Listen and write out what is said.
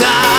time